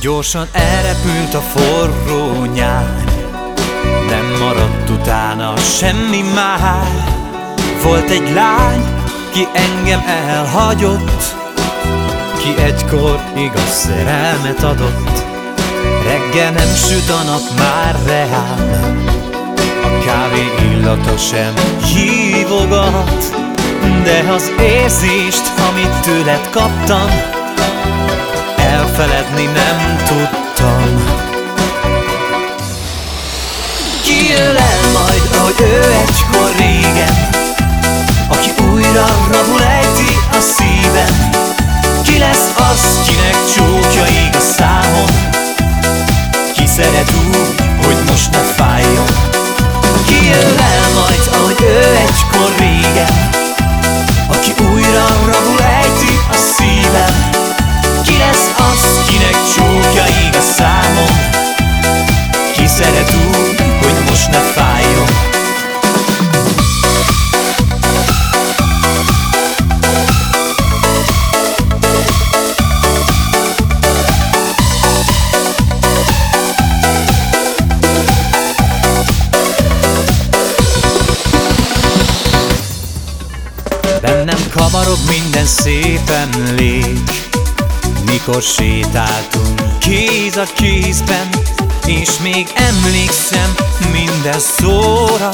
Gyorsan elrepült a forró nyár. Nem maradt utána semmi már. Volt egy lány, ki engem elhagyott Ki egykor igaz szerelmet adott. Reggel nem süt a nap már reál A kávé illata sem hívogat De az érzést, amit tőled kaptam Elfeledni nem tudtam. Ki jön el majd, ahogy ő egykor régen Aki újra rabul ejti a szívem. Ki lesz az, kinek csókja ég a számon Ki szeret úgy, hogy most ne fájjon? Ki jön el majd, ahogy ő egykor kavarog minden szépen lég mikor sétáltunk kéz a kézben És még emlékszem minden szóra.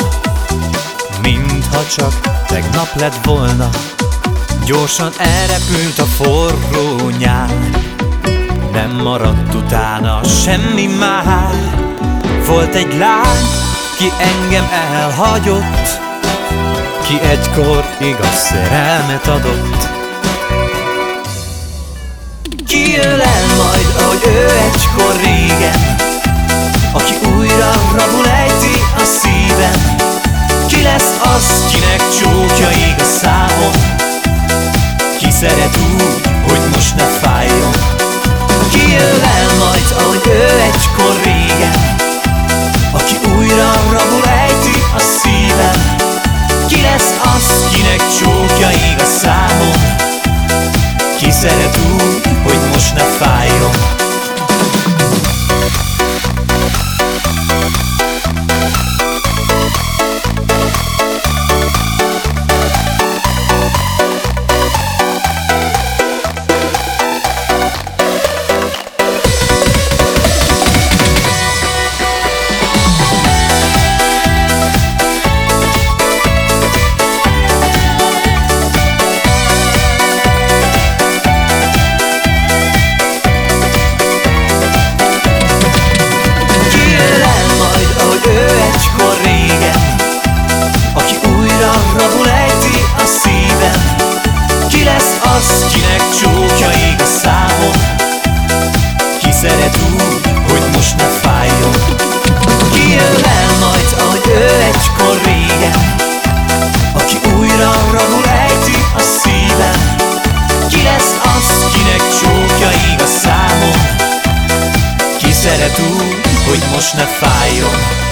Mintha csak tegnap lett volna Gyorsan elrepült a forró nyár Nem maradt utána semmi már. Volt egy lány, ki engem elhagyott Ki egykor igaz szerelmet adott. Ki jön el majd, ahogy ő egykor régen. Aki újra rabul ejti a szívem. Ki lesz az, kinek csókja ég a számon? Ki szeret úgy, hogy most ne fájjon az, kinek csókja ég a számon. Ki szeret úgy, hogy most ne fájjon kinek csókja ég a számon. Ki szeret úgy, hogy most ne fájjon. Ki jön el majd, ahogy ő egykor régen Aki újra rabul ejti a szívem. Ki lesz az, kinek csókja ég a számon? Ki szeret úgy, hogy most ne fájjon